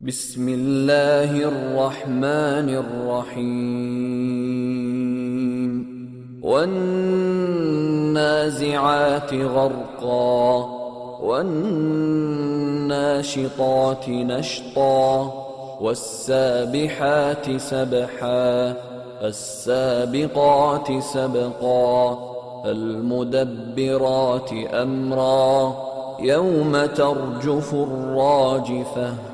بسم الله الرحمن الرحيم. والنازعات غرقا والناشطات نشطا والسابحات سبحا السابقات سبقا المدبرات أمرا. يوم ترجف الراجفة.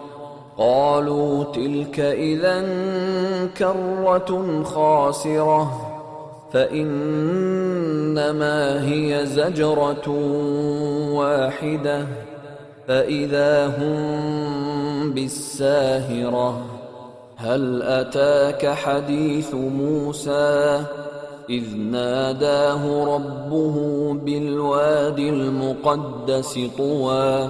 قالوا تلك إذا كرة خاسرة فإنما هي زجرة واحدة فإذا هم بالساهرة. هل أتاك حديث موسى؟ إذ ناداه ربه بالواد المقدس طوى.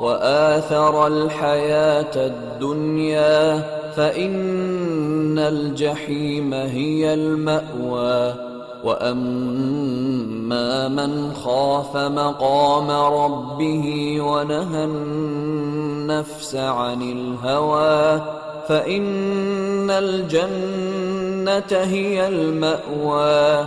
وآثر الحياة الدنيا فإن الجحيم هي المأوى. وأما من خاف مقام ربه ونهى النفس عن الهوى فإن الجنة هي المأوى.